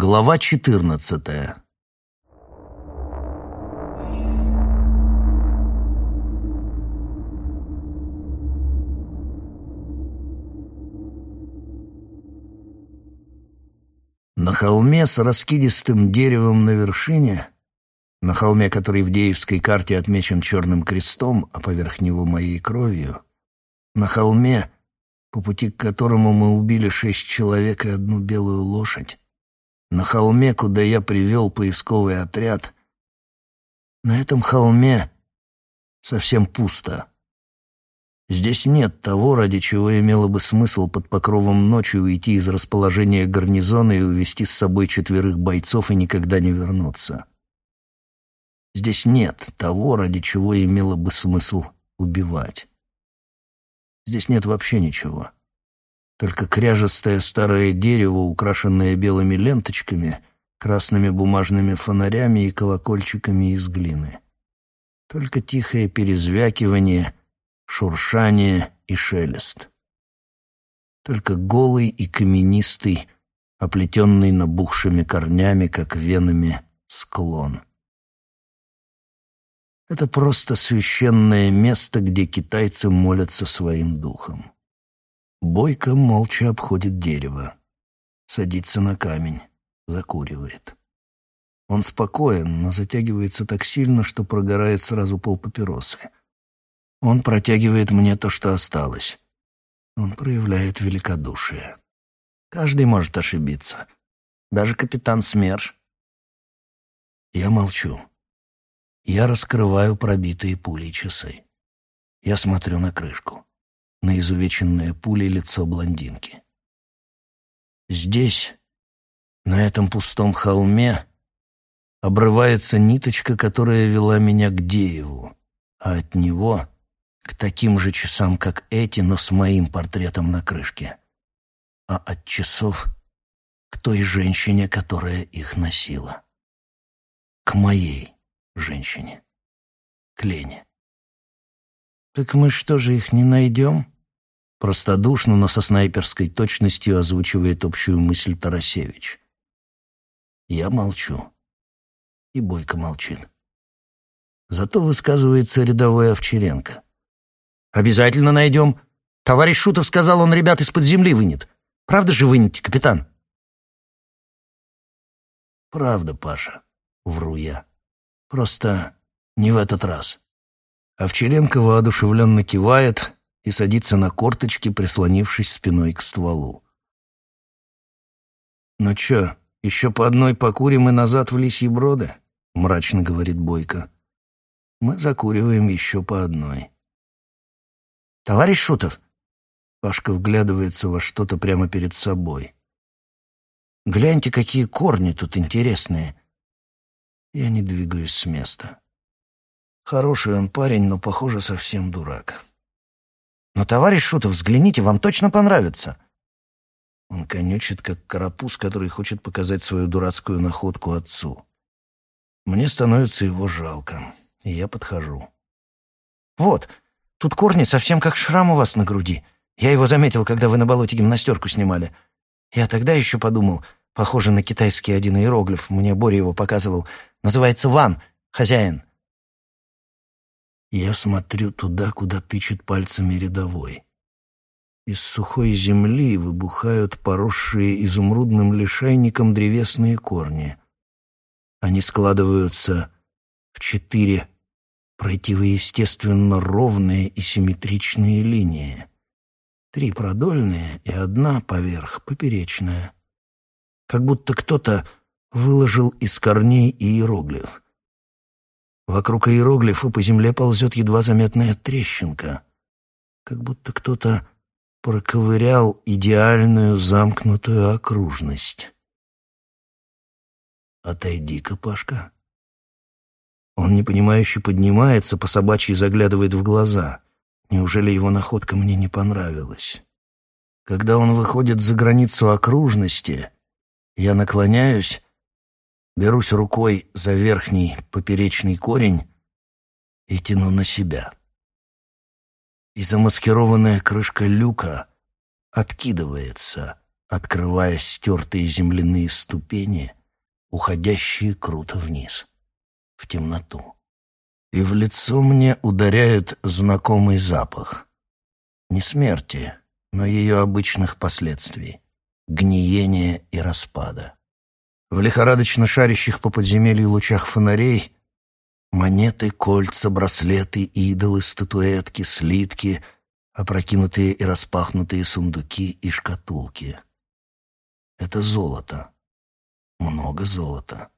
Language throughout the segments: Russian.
Глава четырнадцатая. На холме с раскидистым деревом на вершине, на холме, который в Деевской карте отмечен черным крестом, а поверх него моей кровью, на холме, по пути к которому мы убили шесть человек и одну белую лошадь, на холме, куда я привел поисковый отряд, на этом холме совсем пусто. Здесь нет того, ради чего имело бы смысл под покровом ночи уйти из расположения гарнизона и увести с собой четверых бойцов и никогда не вернуться. Здесь нет того, ради чего имело бы смысл убивать. Здесь нет вообще ничего. Только кряжестое старое дерево, украшенное белыми ленточками, красными бумажными фонарями и колокольчиками из глины. Только тихое перезвякивание — шуршание и шелест. Только голый и каменистый, оплетенный набухшими корнями, как венами, склон. Это просто священное место, где китайцы молятся своим духом. Бойко молча обходит дерево, садится на камень, закуривает. Он спокоен, но затягивается так сильно, что прогорает сразу полпапиросы. Он протягивает мне то, что осталось. Он проявляет великодушие. Каждый может ошибиться. Даже капитан СМЕРШ. Я молчу. Я раскрываю пробитые пулей часы. Я смотрю на крышку, на изувеченное пулей лицо блондинки. Здесь, на этом пустом холме, обрывается ниточка, которая вела меня к Дееву, а от него к таким же часам, как эти, но с моим портретом на крышке. А от часов к той женщине, которая их носила. К моей женщине. К Лене. «Так мы что же их не найдем?» Простодушно, но со снайперской точностью озвучивает общую мысль Тарасевич. Я молчу. И Бойко молчит. Зато высказывается рядовой Овчаренко. «Обязательно найдем. Товарищ Шутов сказал, он ребят из-под земли вынет. Правда же вынете, капитан?» «Правда, Паша», — вру я. «Просто не в этот раз». Овчаренко воодушевленно кивает и садится на корточки, прислонившись спиной к стволу. «Ну чё, еще по одной покурим и назад в лисьи броды?» — мрачно говорит Бойко. «Мы закуриваем еще по одной». «Товарищ Шутов!» Пашка вглядывается во что-то прямо перед собой. «Гляньте, какие корни тут интересные!» Я не двигаюсь с места. Хороший он парень, но, похоже, совсем дурак. «Но, товарищ Шутов, взгляните, вам точно понравится!» Он конючит, как карапуз, который хочет показать свою дурацкую находку отцу. Мне становится его жалко, и я подхожу. «Вот, Тут корни совсем как шрам у вас на груди. Я его заметил, когда вы на болоте гимнастерку снимали. Я тогда еще подумал, похоже на китайский один иероглиф, мне Боря его показывал. Называется «Ван», хозяин. Я смотрю туда, куда тычет пальцами рядовой. Из сухой земли выбухают поросшие изумрудным лишайником древесные корни. Они складываются в четыре противоестественно ровные и симметричные линии. Три продольные и одна поверх поперечная. Как будто кто-то выложил из корней иероглиф. Вокруг иероглифа по земле ползет едва заметная трещинка. Как будто кто-то проковырял идеальную замкнутую окружность. «Отойди-ка, Пашка», он непонимающе поднимается, по собачьи заглядывает в глаза. Неужели его находка мне не понравилась? Когда он выходит за границу окружности, я наклоняюсь, берусь рукой за верхний поперечный корень и тяну на себя. И замаскированная крышка люка откидывается, открывая стертые земляные ступени, уходящие круто вниз, в темноту. И в лицо мне ударяет знакомый запах. Не смерти, но ее обычных последствий — гниения и распада. В лихорадочно шарящих по подземелью лучах фонарей монеты, кольца, браслеты, идолы, статуэтки, слитки, опрокинутые и распахнутые сундуки и шкатулки. Это золото. Много золота.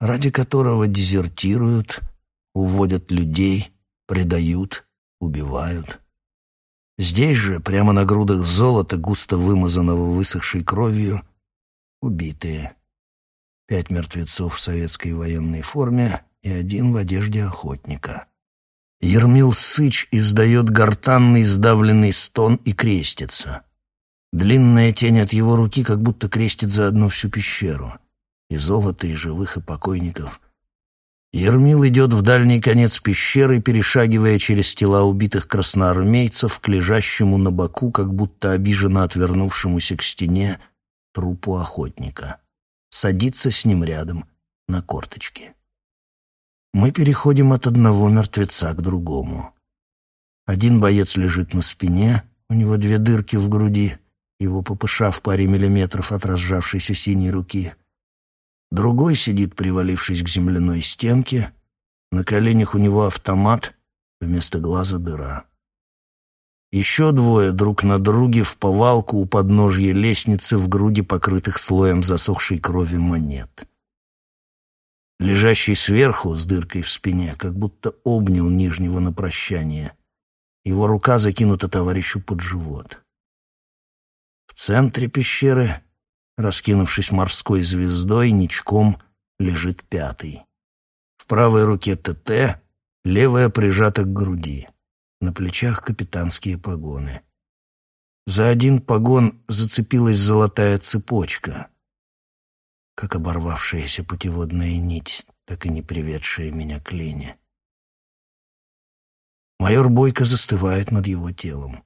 Ради которого дезертируют, уводят людей, предают, убивают. Здесь же, прямо на грудах золота, густо вымазанного высохшей кровью, убитые. Пять мертвецов в советской военной форме и один в одежде охотника. Ермил Сыч издает гортанный сдавленный стон и крестится. Длинная тень от его руки как будто крестит заодно всю пещеру. И золото, и живых, и покойников. Ермил идет в дальний конец пещеры, перешагивая через тела убитых красноармейцев к лежащему на боку, как будто обиженно отвернувшемуся к стене, трупу охотника. Садится с ним рядом на корточки. Мы переходим от одного мертвеца к другому. Один боец лежит на спине, у него две дырки в груди, его ППШ в паре миллиметров от разжавшейся синей руки — Другой сидит, привалившись к земляной стенке. На коленях у него автомат, вместо глаза дыра. Еще двое друг на друге в повалку у подножья лестницы в груди покрытых слоем засохшей крови монет. Лежащий сверху с дыркой в спине, как будто обнял нижнего на прощание. Его рука закинута товарищу под живот. В центре пещеры Раскинувшись морской звездой, ничком лежит пятый. В правой руке ТТ, левая прижата к груди. На плечах капитанские погоны. За один погон зацепилась золотая цепочка, как оборвавшаяся путеводная нить, так и не приведшая меня к Лене. Майор Бойко застывает над его телом.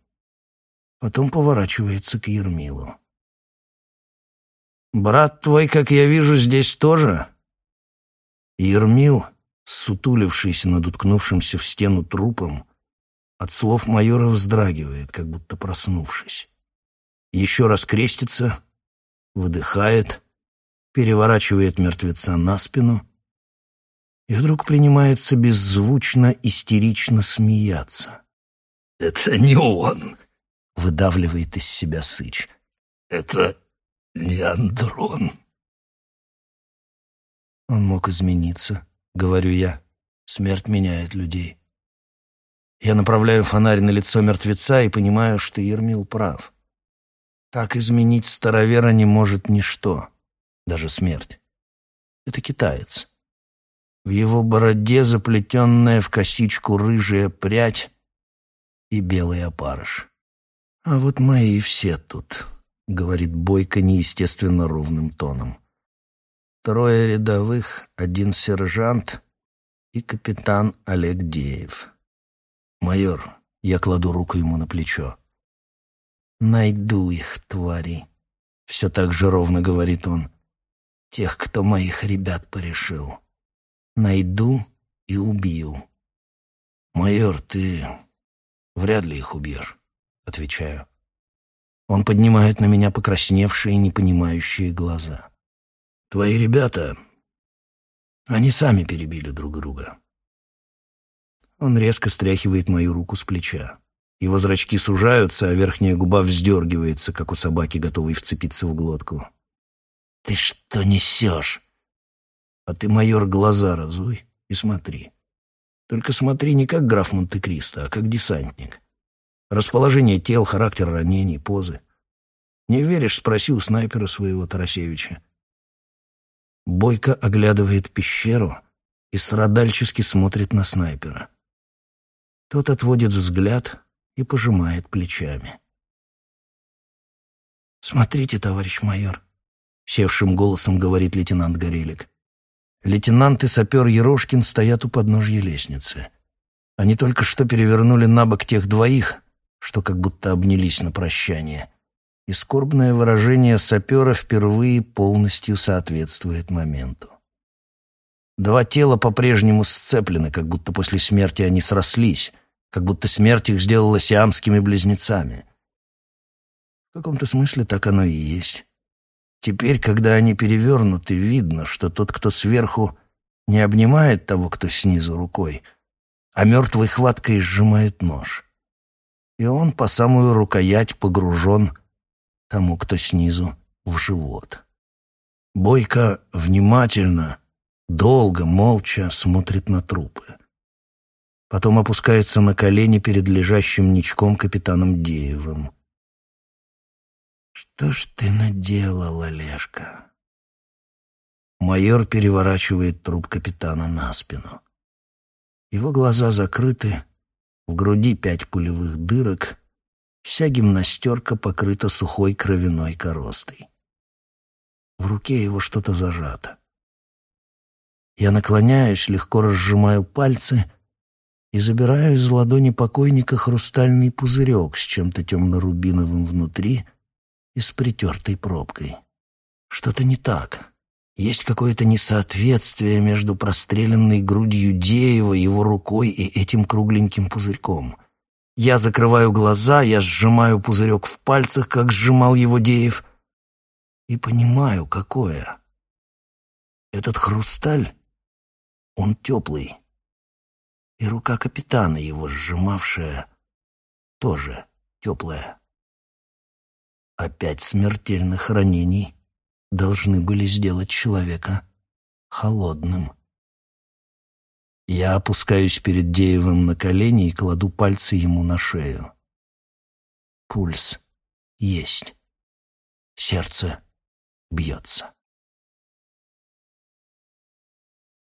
Потом поворачивается к Ермилу. Брат твой, как я вижу, здесь тоже?» Ермил, сутулившийся над уткнувшимся в стену трупом, от слов майора вздрагивает, как будто проснувшись. Еще раз крестится, выдыхает, переворачивает мертвеца на спину и вдруг принимается беззвучно, истерично смеяться. «Это не он!» — выдавливает из себя Сыч. «Это Леандрон. Он мог измениться, говорю я. Смерть меняет людей. Я направляю фонарь на лицо мертвеца и понимаю, что Ермил прав. Так изменить старовера не может ничто, даже смерть. Это китаец. В его бороде заплетенная в косичку рыжая прядь и белый опарыш. А вот мои все тут — говорит Бойко неестественно ровным тоном. Трое рядовых, один сержант и капитан Олег Деев. «Майор», — я кладу руку ему на плечо. «Найду их, твари», — все так же ровно говорит он. «Тех, кто моих ребят порешил. Найду и убью». «Майор, ты вряд ли их убьешь», — отвечаю. Он поднимает на меня покрасневшие, непонимающие глаза. «Твои ребята, они сами перебили друг друга». Он резко стряхивает мою руку с плеча. Его зрачки сужаются, а верхняя губа вздергивается, как у собаки, готовой вцепиться в глотку. «Ты что несешь?» «А ты, майор, глаза разуй и смотри. Только смотри не как граф Монте-Кристо, а как десантник. Расположение тел, характер ранений, позы. Не веришь, спроси у снайпера своего Тарасевича. Бойко оглядывает пещеру и страдальчески смотрит на снайпера. Тот отводит взгляд и пожимает плечами. «Смотрите, товарищ майор», — севшим голосом говорит лейтенант Горелик. Лейтенант и сапер Ерошкин стоят у подножья лестницы. Они только что перевернули на бок тех двоих, что как будто обнялись на прощание, и скорбное выражение сапера впервые полностью соответствует моменту. Два тела по-прежнему сцеплены, как будто после смерти они срослись, как будто смерть их сделала сиамскими близнецами. В каком-то смысле так оно и есть. Теперь, когда они перевернуты, видно, что тот, кто сверху, не обнимает того, кто снизу рукой, а мертвой хваткой сжимает нож. И он по самую рукоять погружен тому, кто снизу, в живот. Бойко внимательно, долго, молча смотрит на трупы. Потом опускается на колени перед лежащим ничком капитаном Деевым. «Что ж ты наделал, Олежка?» Майор переворачивает труп капитана на спину. Его глаза закрыты, в груди пять пулевых дырок, вся гимнастерка покрыта сухой кровяной коростой. В руке его что-то зажато. Я наклоняюсь, легко разжимаю пальцы и забираю из ладони покойника хрустальный пузырек с чем-то темно-рубиновым внутри и с притертой пробкой. Что-то не так. Есть какое-то несоответствие между простреленной грудью Деева, его рукой и этим кругленьким пузырьком. Я закрываю глаза, я сжимаю пузырек в пальцах, как сжимал его Деев, и понимаю, какое. Этот хрусталь, он теплый. И рука капитана, его сжимавшая, тоже теплая. Опять смертельных ранений должны были сделать человека холодным. Я опускаюсь перед Деевым на колени и кладу пальцы ему на шею. Пульс есть. Сердце бьется.